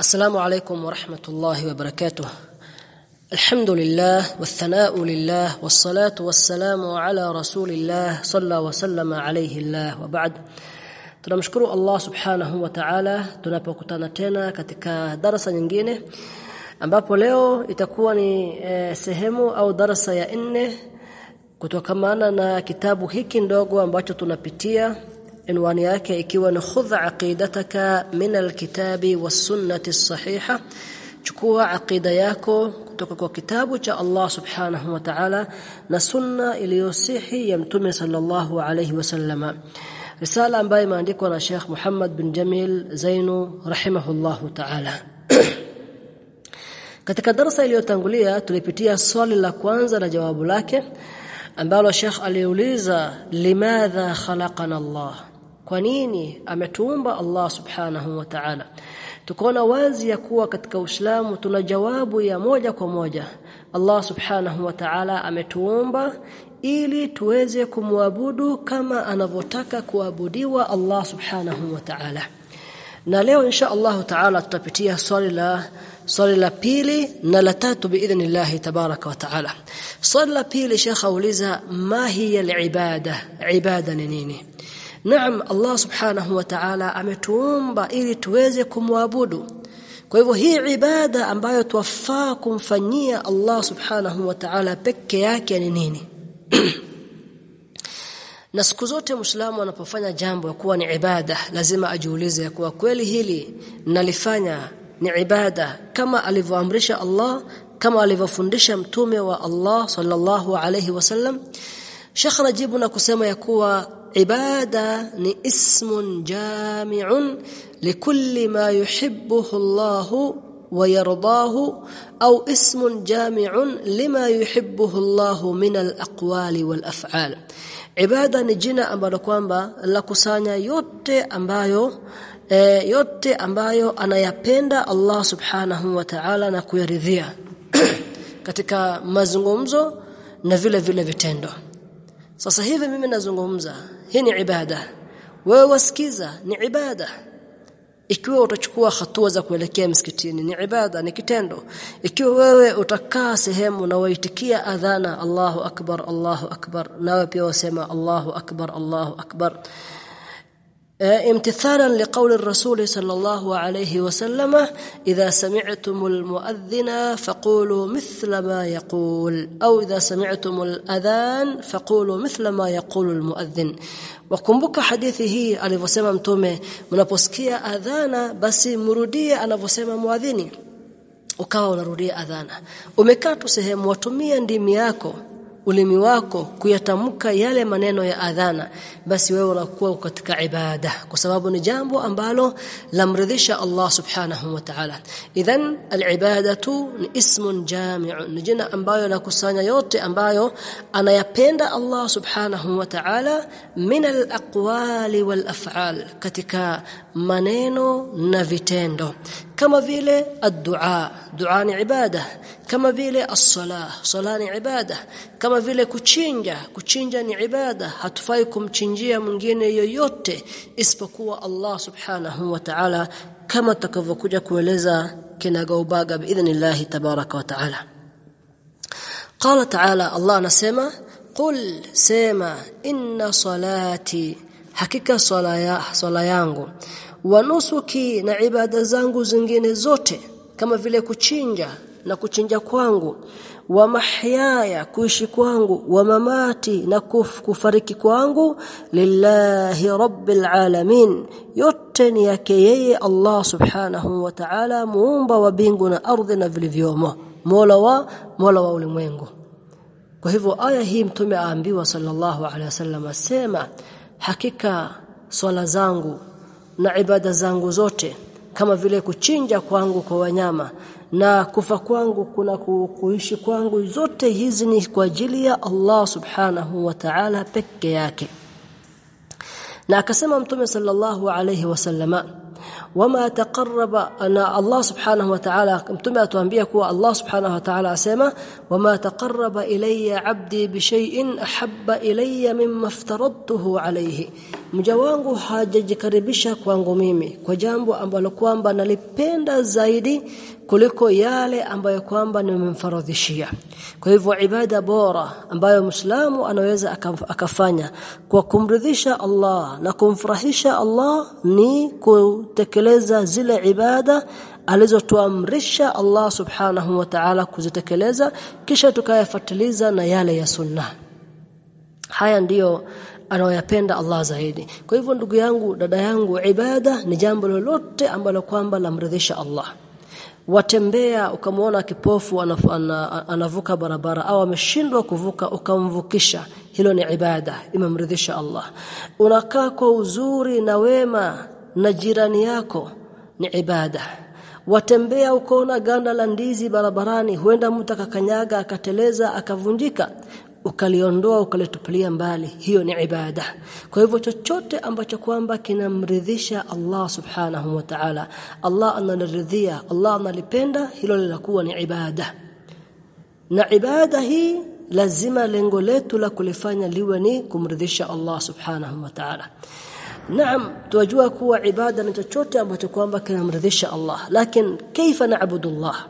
السلام عليكم ورحمة الله وبركاته الحمد لله والثناء لله والصلاة والسلام على رسول الله صلى وسلم عليه الله وبعد tunamshukuru Allah subhanahu wa ta'ala tunapokutana tena katika darasa nyingine ambapo leo itakuwa ni e, sehemu au darasa ya nne kutokamana na kitabu hiki ndogo ambacho tunapitia inwani yake ikiwa ni khudha aqidataka min alkitabi was-sunnati sahiha. Chukua aqida yako kutoka kwa kitabu cha Allah subhanahu wa ta'ala na sunna iliyosihi ya mtume sallallahu alayhi wasallama risala ambayo imeandikwa na Sheikh Muhammad bin Jamil Zainu rahimahullahu ta'ala. Katika darasa iliyotangulia tulipitia swali la kwanza na jawabu lake ambalo Sheikh aliuliza limadha khalaqana Allah kwa nini ametuumba Allah subhanahu wa ta'ala? Tukaona wazi ya kuwa katika Uislamu tuna jawabu ya moja kwa moja. Allah subhanahu wa ta'ala ametuumba ili tuweze kumwabudu kama anavyotaka kuabudiwa Allah subhanahu wa ta'ala. Na leo insha Allah ta'ala tutapitia swali la swali la pili na la tatu biidhnillah tabaraka wa ta'ala. Swali la pili shekha uliza ma hiya al-ibada? Ibada ni nini Naam Allah Subhanahu wa Ta'ala ametuumba ili tuweze kumwabudu. Kwa hivyo hii ibada ambayo twafaa kumfanyia Allah Subhanahu wa Ta'ala peke yake ni nini? na siku zote Muislamu anapofanya jambo ya kuwa ni ibada lazima ajiulize kuwa kweli hili nalifanya ni ibada kama alivyoamrisha Allah kama alivyofundisha mtume wa Allah sallallahu alayhi wasallam Sheikh Rajibu na kusema ya kuwa ibada ni ismun jami'un likulli ma yuhibbuhu Allah ويرضاه أو اسم جامع لما يحبه الله من الأقوال والأفعال ibada ni jina ambalo kwamba la kusanya yote ambayo e, yote ambayo anayapenda Allah subhanahu wa ta'ala na kuyaridhia katika mazungumzo na vile vile vitendo sasa hivi mimi nazungumza hii ni ibada. Wewe wasikiza ni ibada. Ikiwa utachukua hatua za kuelekea msikitini ni ibada ni kitendo. Ikiwa wewe utakaa sehemu na waitikia adhana Allahu akbar Allahu akbar nawe pia wasema Allahu akbar Allahu akbar امتثالا لقول الرسول صلى الله عليه وسلم إذا سمعتم المؤذن فقولوا مثل ما يقول أو إذا سمعتم الأذان فقولوا مثل ما يقول المؤذن wakumbuka hadithi hii alivyosema mtume mnaposikia adhana basi mrudie anavyosema muadhini ukawa unarudia adhana umekaa tu sehemu watumia ndimi yako ulimi wako kuyatamka yale maneno ya adhana basi wewe unakuwa katika ibada kwa sababu ni jambo ambalo lamridhisha Allah subhanahu wa ta'ala. Idhan alibadatu ni ismun jami'un ni jina ambayo nakusanya yote ambayo anayapenda Allah subhanahu wa ta'ala min alaqwali wal af'al katika maneno na vitendo. Kama vile ad-du'a du'a ni ibada kama vile as-salah sala ni ibada. Kama vile kuchinja kuchinja ni ibada. Hatufai kumchinjia mwingine yoyote isipokuwa Allah subhanahu wa ta'ala kama takavyokuja kueleza kinagaubaga biidhnillah tabaraka wa ta'ala. Qala ta'ala Allah anasema qul sema inna salati hakika swala ya swala yangu. Wa nusuki na ibada zangu zingine zote kama vile kuchinja na kuchinja kwangu wa mahyaya kuishi kwangu wa mamati na kuf, kufariki kwangu lillahi rabbil alamin. Yote ni yake yeye Allah subhanahu wa ta'ala muumba wa bingu na ardhi na vilivyomo mola wa mola wa ulimwengu. Kwa hivyo aya hii mtume aambiwa sallallahu alaihi wasallam asema hakika swala zangu na ibada zangu zote kama vile kuchinja kwangu kwa wanyama na kufa kwangu kuna kuishi kwangu zote hizi ni kwa ajili ya Allah subhanahu wa ta'ala peke yake. Na akasema mtume sallallahu alayhi wasallama wama taqarraba ana Allah subhanahu wa ta'ala. Mtume atuambia kuwa Allah subhanahu wa ta'ala asema wama taqarraba ilayya 'abdi bi shay'in ahabba ilayya mimma aftaradtuhu alayhi. Mja wangu hajajikaribisha kwangu mimi kwa jambo ambalo kwamba nalipenda zaidi kuliko yale ambayo kwamba nimemfaradhishia. Kwa hivyo ibada bora ambayo Muislamu anaweza akafanya kwa kumridhisha Allah na kumfurahisha Allah ni kutekeleza zile ibada alizotuamrisha Allah subhanahu wa ta'ala kuzitekeleza kisha tukayafuatiliza na yale ya sunna haya ndiyo anayoyapenda Allah zaidi. Kwa hivyo ndugu yangu dada yangu ibada ni jambo lolote ambalo kwamba lamridhisha Allah. Watembea ukamwona kipofu anavuka barabara au ameshindwa kuvuka ukamvukisha hilo ni ibada imemridhisha Allah. Unakaa kwa uzuri na wema na jirani yako ni ibada. Watembea ukaona ganda la ndizi barabarani huenda mtu akakanyaga akateleza akavunjika ukaliondoa ukalitupilia mbali. Hiyo ni ibada. Kwa hivyo chochote ambacho kwamba kinamridhisha Allah subhanahu wa ta'ala Allah analiridhia Allah analipenda hilo linakuwa ni ibada. Na ibada hii lazima lengo letu la kulifanya liwe ni kumridhisha Allah subhanahu wa ta'ala Naam tunajua kuwa ibada ni chochote ambacho kwamba kinamridhisha Allah. Lakini kaifa naabudu Allah?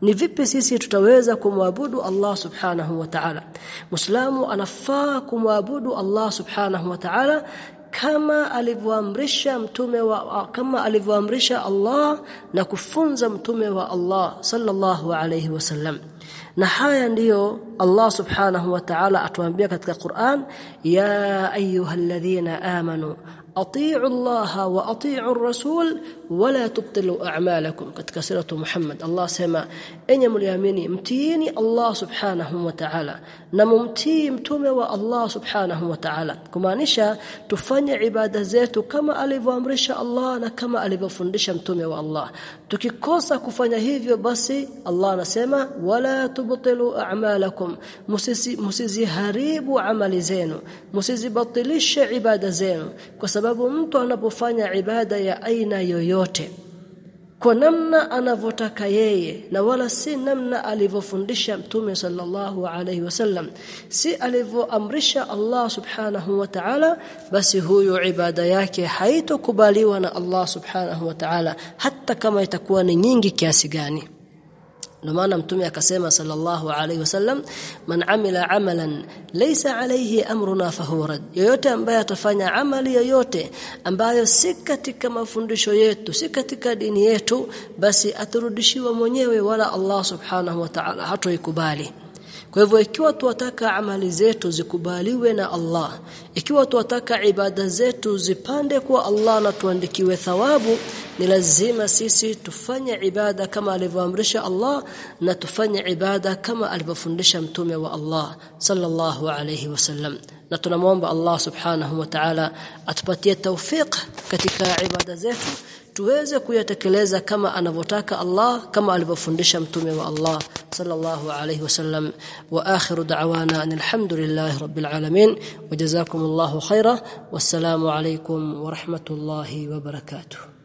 Ni vipi sisi tutaweza kumwabudu Allah subhanahu wa ta'ala? Muislamu anafaa kumwabudu Allah subhanahu wa ta'ala kama alivyoamrisha mtume wa kama alivyoamrisha Allah na kufunza mtume wa Allah sallallahu alayhi wasallam na haya ndiyo Allah subhanahu wa ta'ala atuambia katika Qur'an ya ayyuhalladhina amanu atii'u Allah wa atii'u ar-rasul wala tubtilu a'malakum katika siratu Muhammad Allah sema enye mliamini mtiini Allah subhanahu wa ta'ala na mumtii mtume wa Allah subhanahu wa ta'ala kumaanisha tufanye ibada zetu kama alivyoamrisha Allah na kama alivyofundisha mtume wa Allah tukikosa kufanya hivyo basi Allah anasema wala tubtilu a'malakum musiziharibu amali zenu musizibatilisha ibada zenu kwa sababu mtu anapofanya ibada ya aina yoyote kwa namna anavyotaka yeye na wala si namna alivyofundisha mtume sallallahu alaihi wasallam si alivoamrisha Allah subhanahu wa ta'ala basi huyo ibada yake haitokubaliwa na Allah subhanahu wa ta'ala hata kama itakuwa ni nyingi kiasi gani ndio maana mtume akasema sallallahu alaihi wasallam man amila amalan laysa alayhi amruna fahuwa rad. Yoyote ambaye atafanya amali yoyote ambayo si katika mafundisho yetu si katika dini yetu basi aturudishiwa mwenyewe wala Allah subhanahu wa ta'ala hatoikubali. Kwa hivyo ikiwa tuwataka amali zetu zikubaliwe na Allah ikiwa tuwataka ibada zetu zipande kwa Allah na tuandikiwe thawabu ni lazima sisi tufanye ibada kama alivyoamrisha Allah na tufanye ibada kama alivyofundisha mtume wa Allah sallallahu alayhi wasallam na tunamwomba Allah subhanahu wa ta'ala atupatie tawfik katika ibada zetu tuweze kuyatekeleza kama anavyotaka Allah kama alivyofundisha mtume wa Allah sallallahu alayhi wasallam wa akhiru da'wana alhamdulillahi rabbil alamin wajazakumullahu khaira wassalamu alaykum wa rahmatullahi wa barakatuh